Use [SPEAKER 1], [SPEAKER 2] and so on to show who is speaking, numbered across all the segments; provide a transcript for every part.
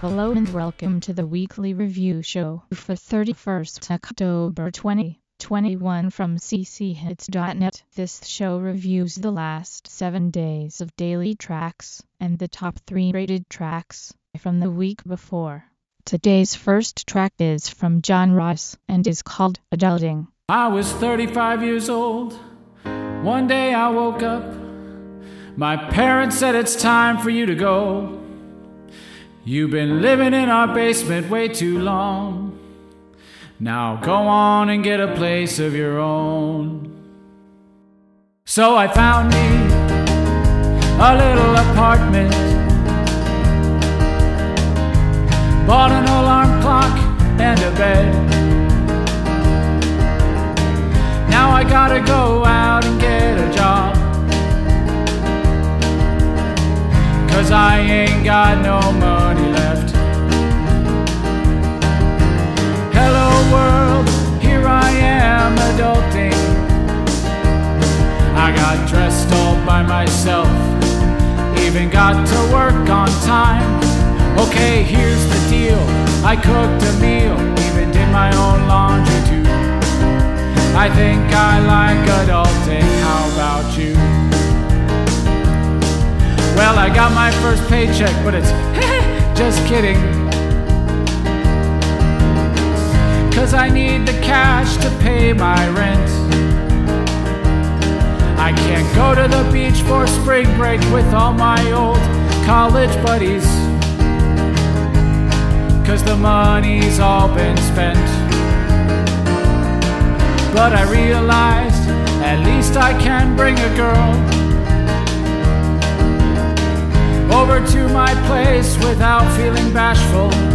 [SPEAKER 1] Hello and welcome to the weekly review show for 31st October 2021 from cchits.net. This show reviews the last 7 days of daily tracks and the top 3 rated tracks from the week before. Today's first track is from John Ross and is called Adulting.
[SPEAKER 2] I was 35 years old. One day I woke up. My parents said it's time for you to go. You've been living in our basement way too long. Now go on and get a place of your own. So I found me a little apartment. Bought an alarm clock and a bed. Now I gotta go out and get a job. Cause I ain't got no money world, here I am adulting. I got dressed all by myself, even got to work on time. Okay, here's the deal I cooked a meal, even did my own laundry too. I think I like adulting, how about you? Well, I got my first paycheck, but it's just kidding. Cause I need the cash to pay my rent. I can't go to the beach for spring break with all my old college buddies. Cause the money's all been spent. But I realized at least I can bring a girl over to my place without feeling bashful.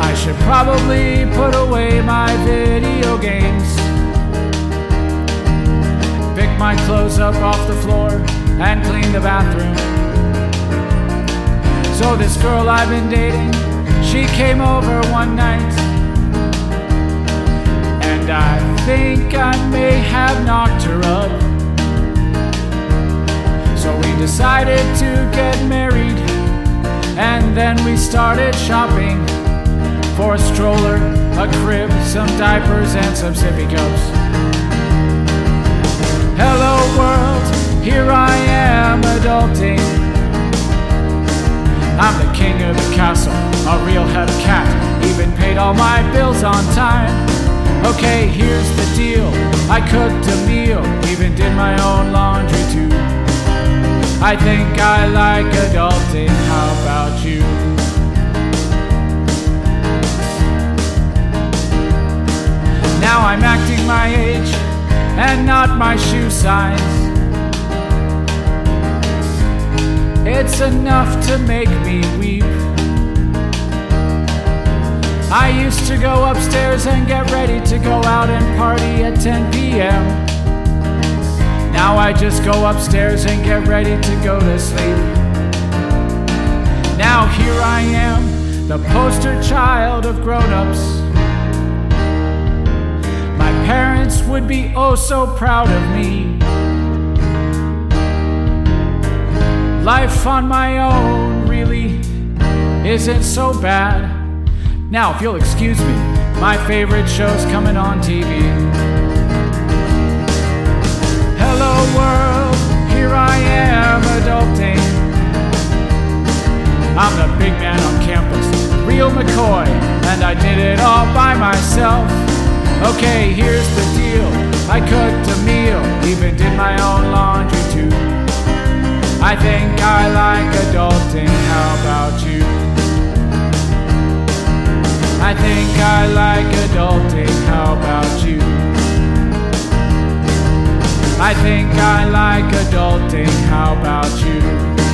[SPEAKER 2] I should probably put away my video games. Pick my clothes up off the floor and clean the bathroom. So, this girl I've been dating, she came over one night. And I think I may have knocked her up. So we decided to get married, and then we started shopping for a stroller, a crib, some diapers, and some sippy cups. Hello, world, here I am adulting. I'm the king of the castle, a real head of cat, even paid all my bills on time. Okay, here's the deal I cooked a meal, even did my own laundry too. I think I like adulting. How about you? Now I'm acting my age and not my shoe size. It's enough to make me weep. I used to go upstairs and get ready to go out and party at 10 p.m. Now I just go upstairs and get ready to go to sleep. Now here I am, the poster child of grown ups. Parents would be oh so proud of me. Life on my own really isn't so bad. Now, if you'll excuse me, my favorite show's coming on TV. Hello world, here I am adulting. I'm the big man on campus, real McCoy, and I did it all by myself. Okay, here's the deal. I cooked a meal, even did my own laundry too. I think I like adulting, how about you? I think I like adulting, how about you? I think I like adulting. How about you?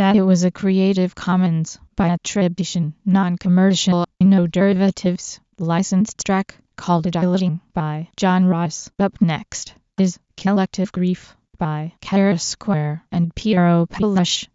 [SPEAKER 1] That it was a Creative Commons by attribution, non-commercial, no derivatives, licensed track called Adulting by John Ross. Up next is Collective Grief by Kara Square and Piero Peluche.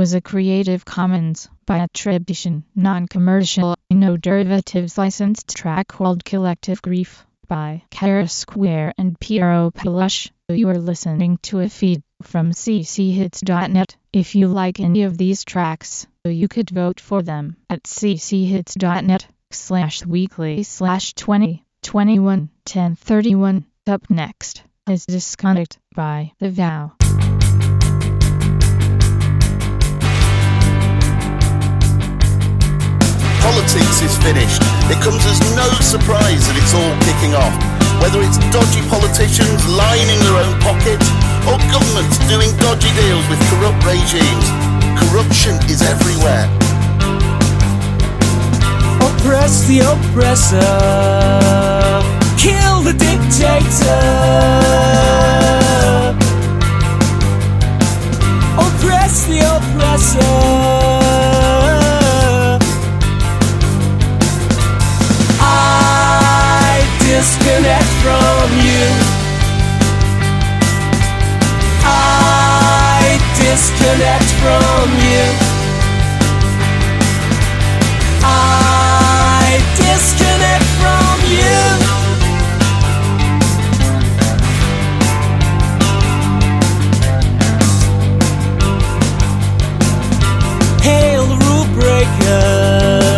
[SPEAKER 1] Was a Creative Commons by attribution, non-commercial, no derivatives licensed track called Collective Grief by Kara Square and Piero Peluche. You are listening to a feed from cchits.net. If you like any of these tracks, you could vote for them at cchits.net slash weekly slash 20 21 10 31. Up next is Disconnect by The Vow.
[SPEAKER 3] Politics is finished. It comes as no surprise that it's all kicking off. Whether it's dodgy politicians lining their own pockets or governments doing dodgy deals with corrupt regimes, corruption is everywhere.
[SPEAKER 4] Oppress the oppressor, kill the dictator. Oppress the oppressor. Disconnect from you. I disconnect from you. I disconnect from you. Hail rule breaker,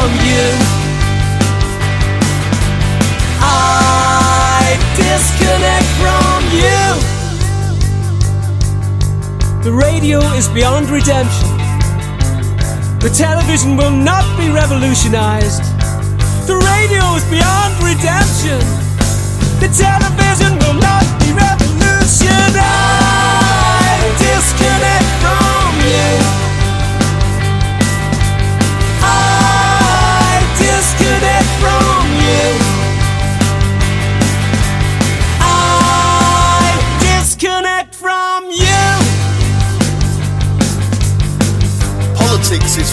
[SPEAKER 4] from you. I disconnect from you. The radio is beyond redemption. The television will not be revolutionized. The radio is beyond redemption. The television will not be revolutionized.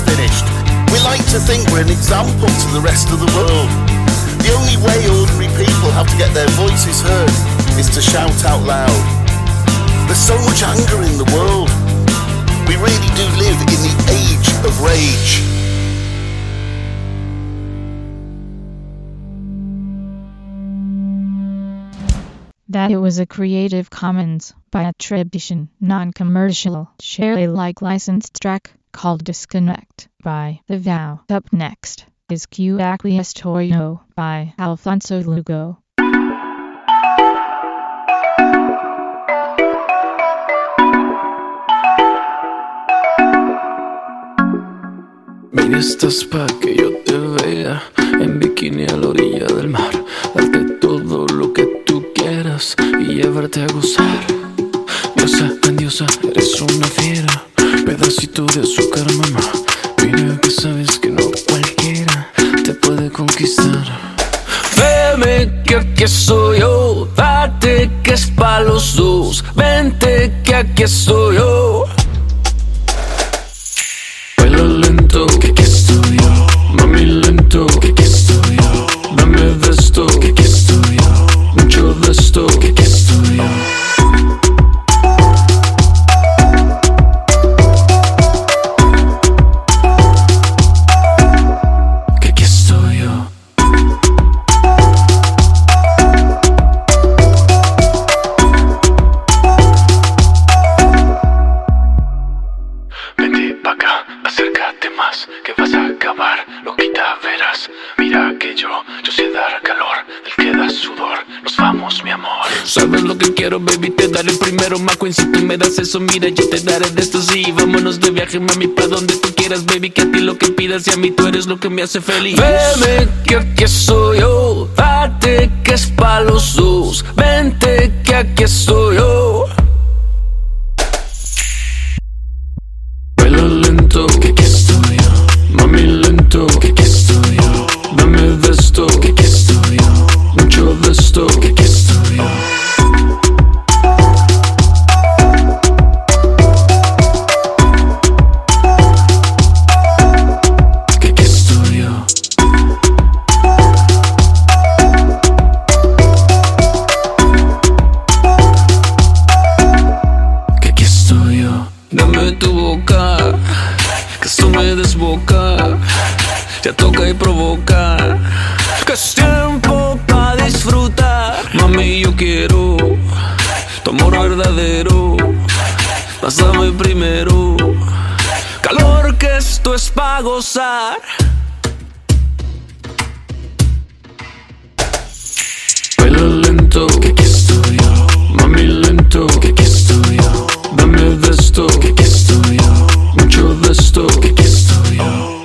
[SPEAKER 3] Finished. We like to think we're an example to the rest of the world. The only way ordinary people have to get their voices heard is to shout out loud. There's so much anger in the world. We really do live in the age of rage.
[SPEAKER 1] That it was a Creative Commons by attribution, non-commercial, share Alike licensed track called Disconnect by The Vow. Up next is Que Aquí Estoy Yo by Alfonso Lugo.
[SPEAKER 5] Mira, estás pa' que yo te vea en bikini a la orilla del mar. Darte todo lo que tú quieras y llevarte a gozar. Diosa, grandiosa, eres una fiera, pedacito de azúcar, mamá. Mira que sabes que no cualquiera te puede conquistar. Veme que aquí estoy yo, date que es pa' los dos. Vente que aquí estoy yo. Eso, mira, yo te daré de esto, sí. Vámonos de viaje, mami, pa' donde tú quieras, baby. Que a ti lo que pidas y a mí tú eres lo que me hace feliz. Veme que aquí estoy yo, date que es pa' los dos. Vente que aquí estoy yo. Baila lento, que aquí estoy yo. Mami lento, que aquí estoy yo. Dame de esto, que aquí estoy yo. boca, que esto me desboca. Ya toca y provoca, que es tiempo para disfrutar. Mami, yo quiero tu amor verdadero. Pásame primero, calor que esto es para gozar. Baila lento, que aquí estoy yo. Mami, lento, que aquí estoy yo. Esto, que aquí estoy yo. Mucho de esto, que aquí estoy yo.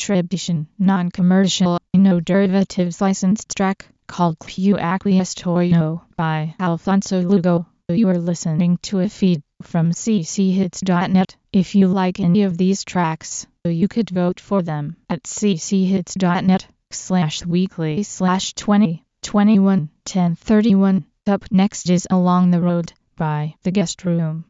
[SPEAKER 6] Attribution, non-commercial, no derivatives licensed track called Que Aquí Estoy Yo by Alfonso Lugo. You are listening to a feed from cchits.net. If you like any of these tracks, you could vote for them at cchits.net slash weekly slash 20 21 10 31. Up next is Along the Road by The Guest Room.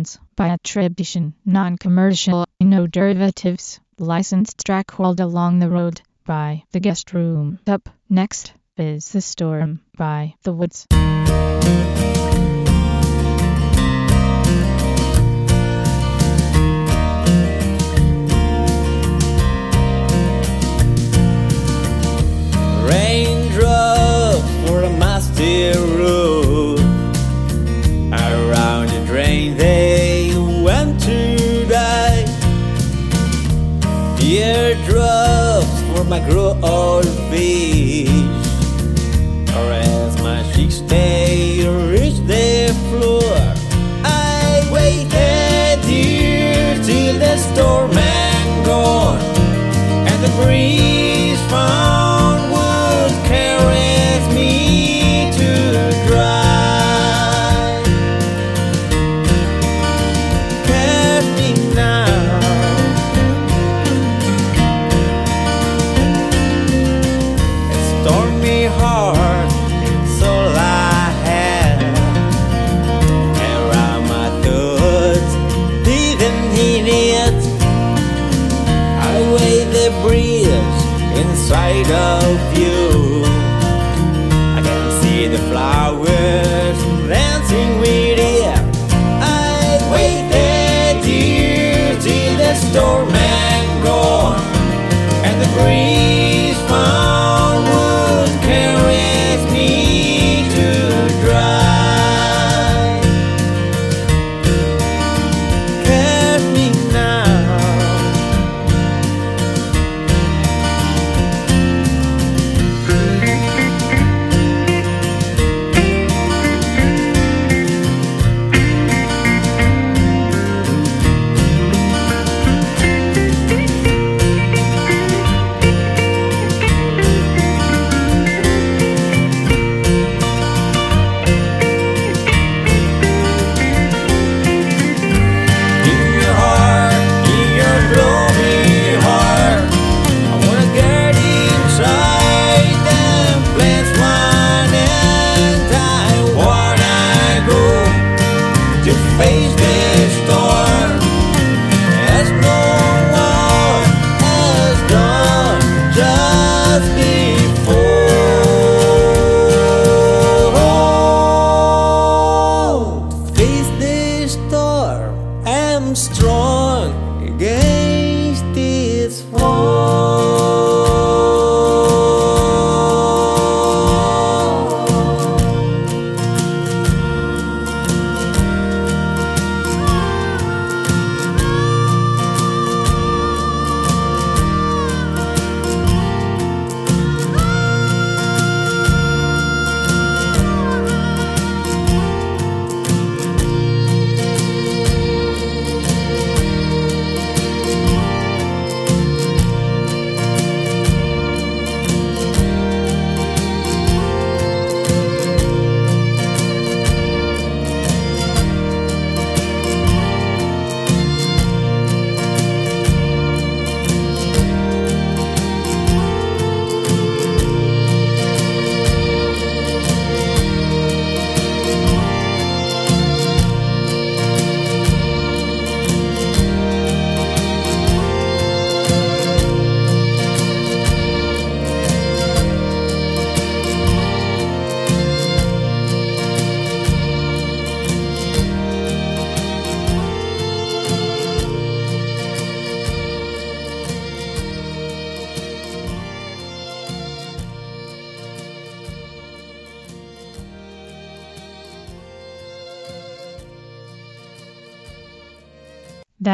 [SPEAKER 6] Commons by attribution, non-commercial, no derivatives, licensed track called Along the Road by The Guest Room. Up next
[SPEAKER 1] is The Storm by The Woods.
[SPEAKER 7] My grow old the breeze inside of you. I can see the flowers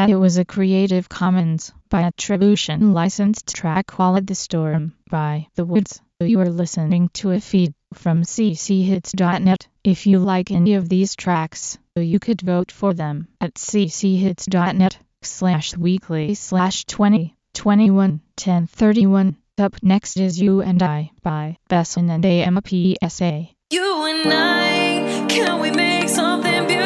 [SPEAKER 1] That it was a Creative Commons by attribution licensed track called The Storm by The Woods. You are listening to a feed from cchits.net. If you like any of these tracks, you could vote for them at cchits.net slash weekly slash 20 21 10 31. Up next is You and I by Besson and AMPSA.
[SPEAKER 8] You and I, can we make something beautiful?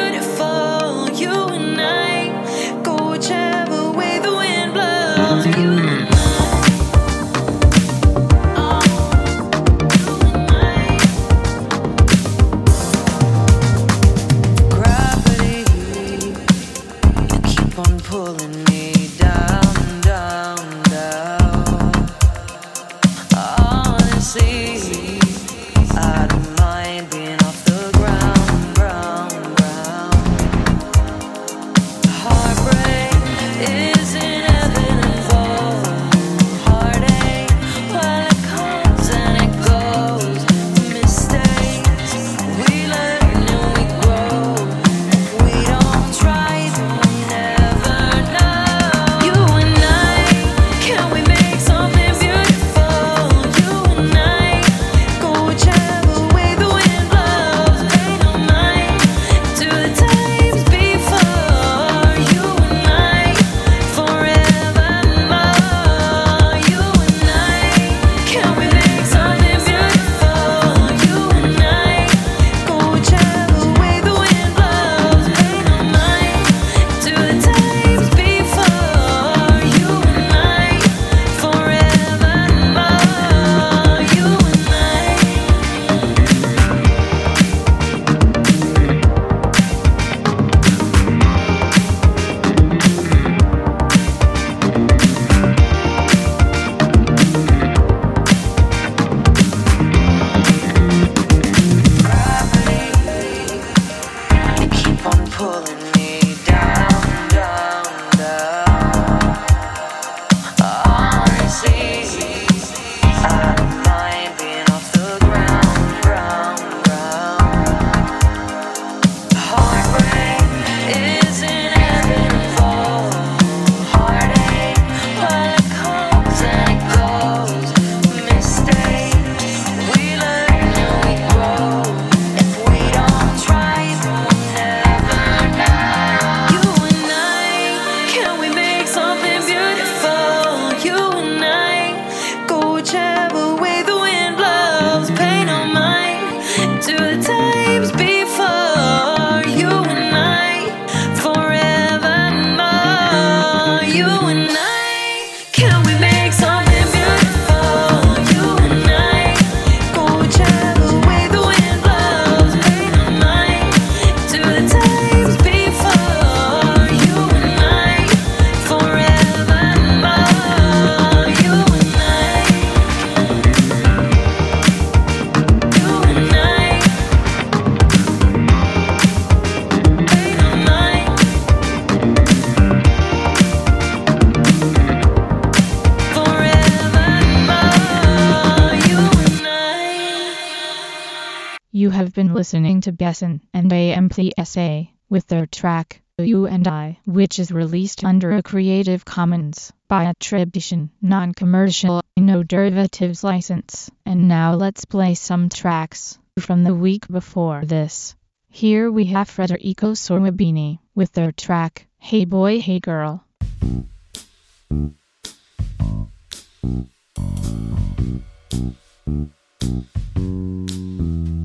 [SPEAKER 1] Listening to Besson and AMPSA with their track You and I, which is released under a Creative Commons by attribution, non-commercial, no derivatives license. And now let's play some tracks from the week before this. Here we have Federico Sorwabini with their track Hey Boy Hey Girl.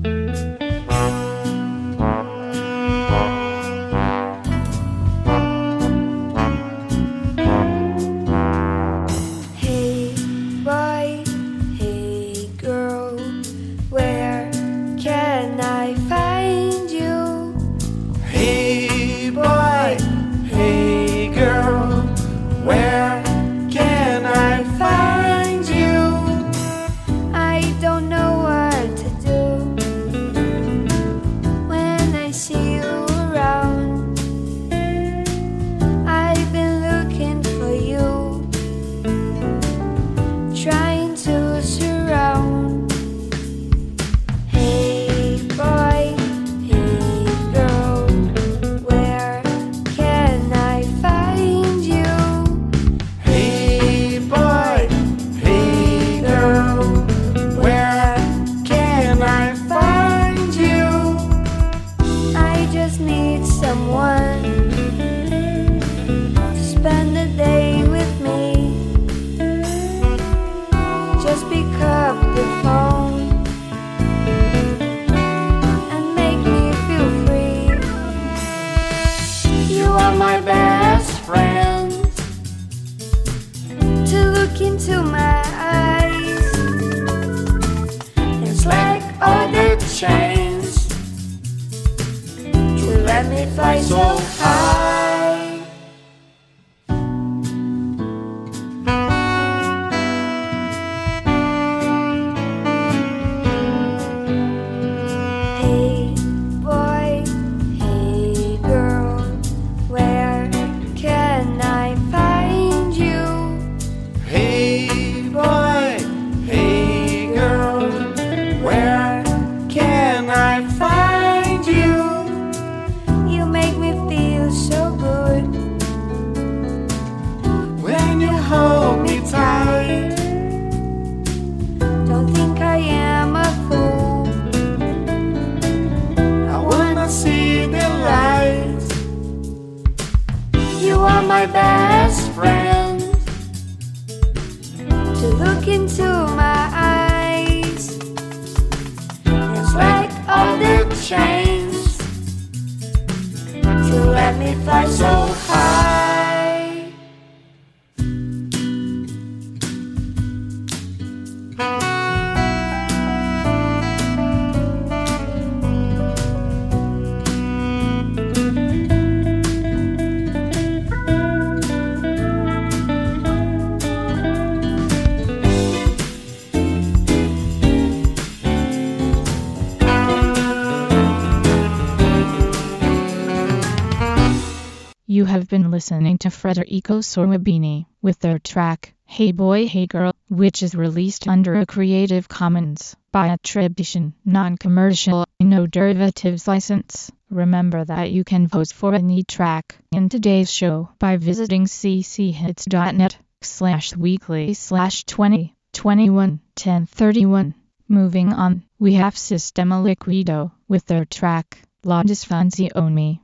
[SPEAKER 9] Hey
[SPEAKER 1] have been listening to Federico Sorwabini with their track Hey Boy Hey Girl, which is released under a Creative Commons by attribution, non-commercial, no derivatives license. Remember that you can vote for any track in today's show by visiting cchits.net slash weekly slash 20 21 1031. Moving on, we have Sistema Liquido with their track La Disfunzione.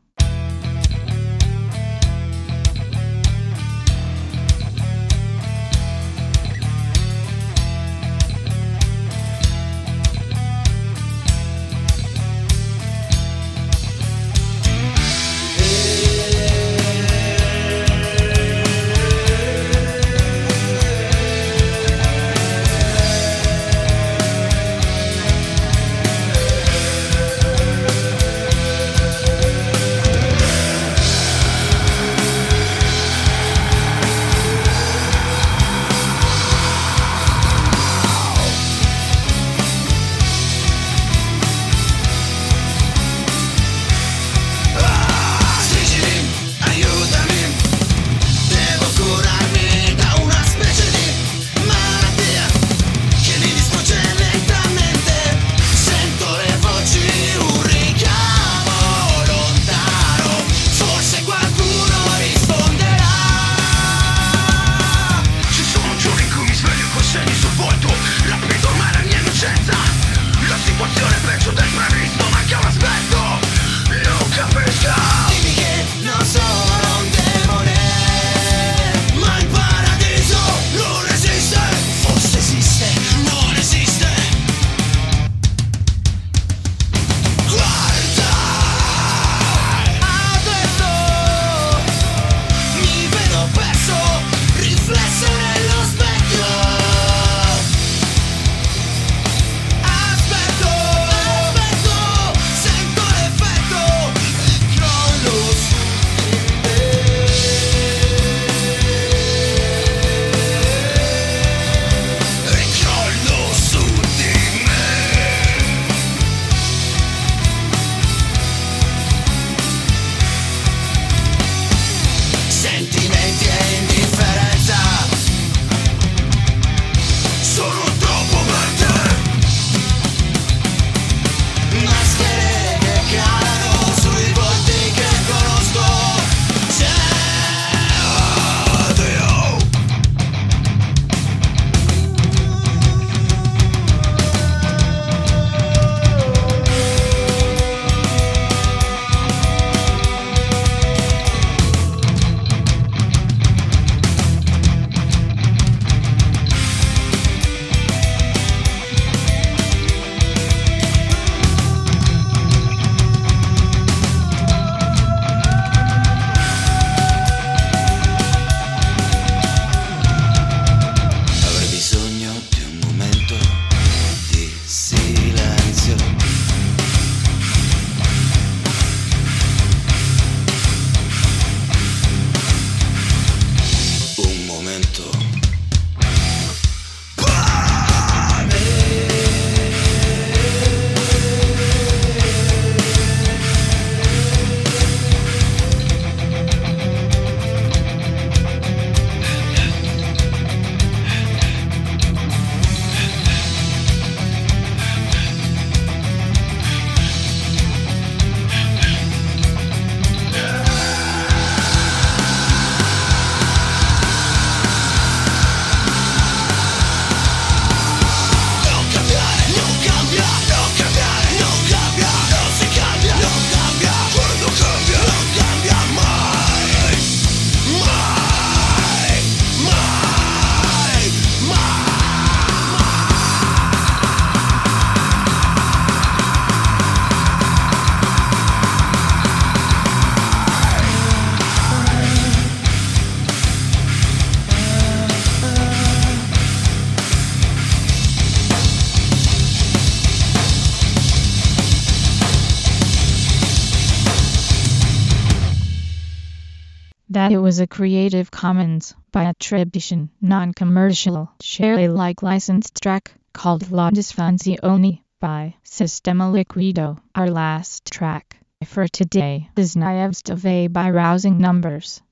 [SPEAKER 1] Was a Creative Commons by attribution, non-commercial, share Alike licensed track called La Disfunzione by Sistema Liquido. Our last track for today is Naivstave by Rousing Numbers.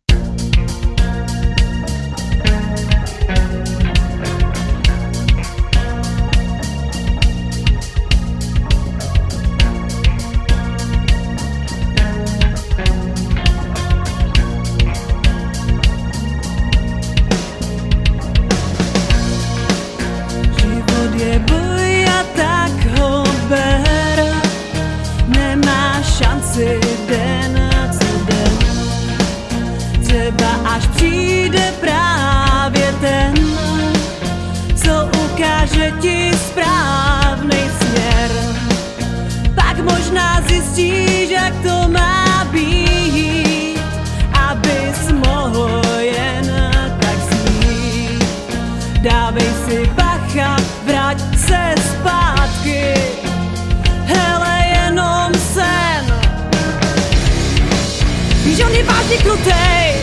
[SPEAKER 10] Krutej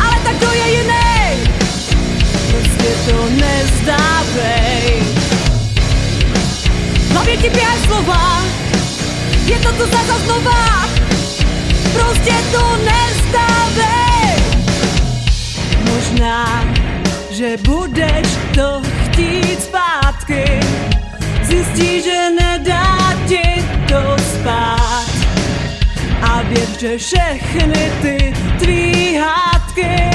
[SPEAKER 10] Ale tak to je jiný Prostě to nezdávej. V hlavě ti běhají slova Je to tu zase znova. Prostě to nezdávej. Možná že budeš to že všechny ty tvý hádky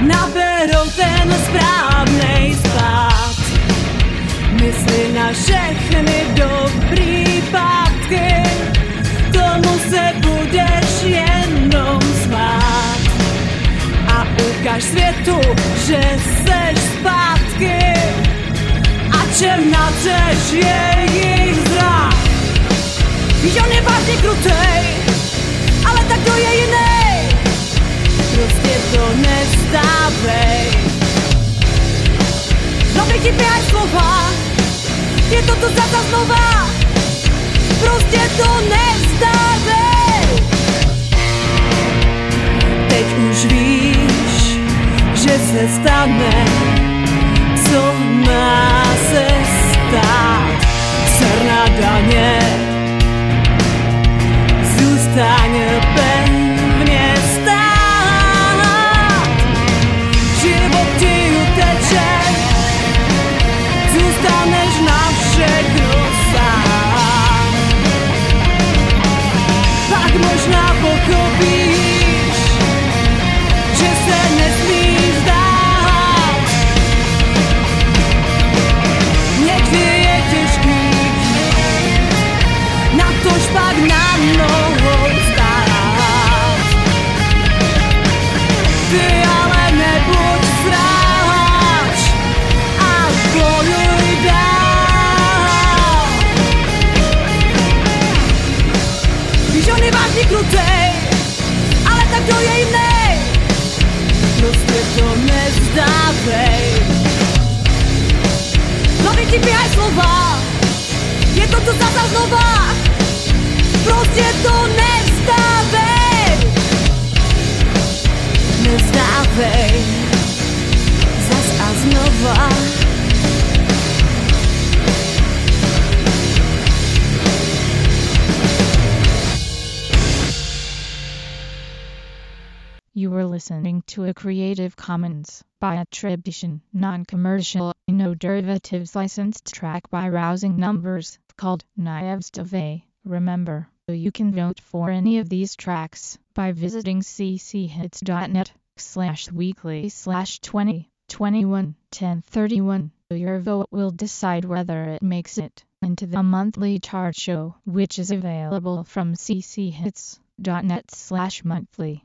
[SPEAKER 10] naberou ten správnej spát. Mysli na všechny dobrý pátky, tomu se budeš jenom smát a ukáž světu, že seš zpátky a černá je jejich zrak. Víš, on je vážně krutej, ale tak to je jiný. Prostě to nezdávej. Hlavě ti běhají slova, je to tu zase znova. Prostě to nezdávej. Teď už víš, že se stane, co má se stát. Černá daně
[SPEAKER 1] You were listening to a Creative Commons by attribution, non-commercial, no derivatives licensed track by Rousing Numbers called Naivstave. Remember, you can vote for any of these tracks by visiting cchits.net slash weekly slash 20 21 10 31. Your vote will decide whether it makes it into the monthly chart show, which is available from cchits.net slash monthly.